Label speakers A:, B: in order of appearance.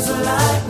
A: was alive.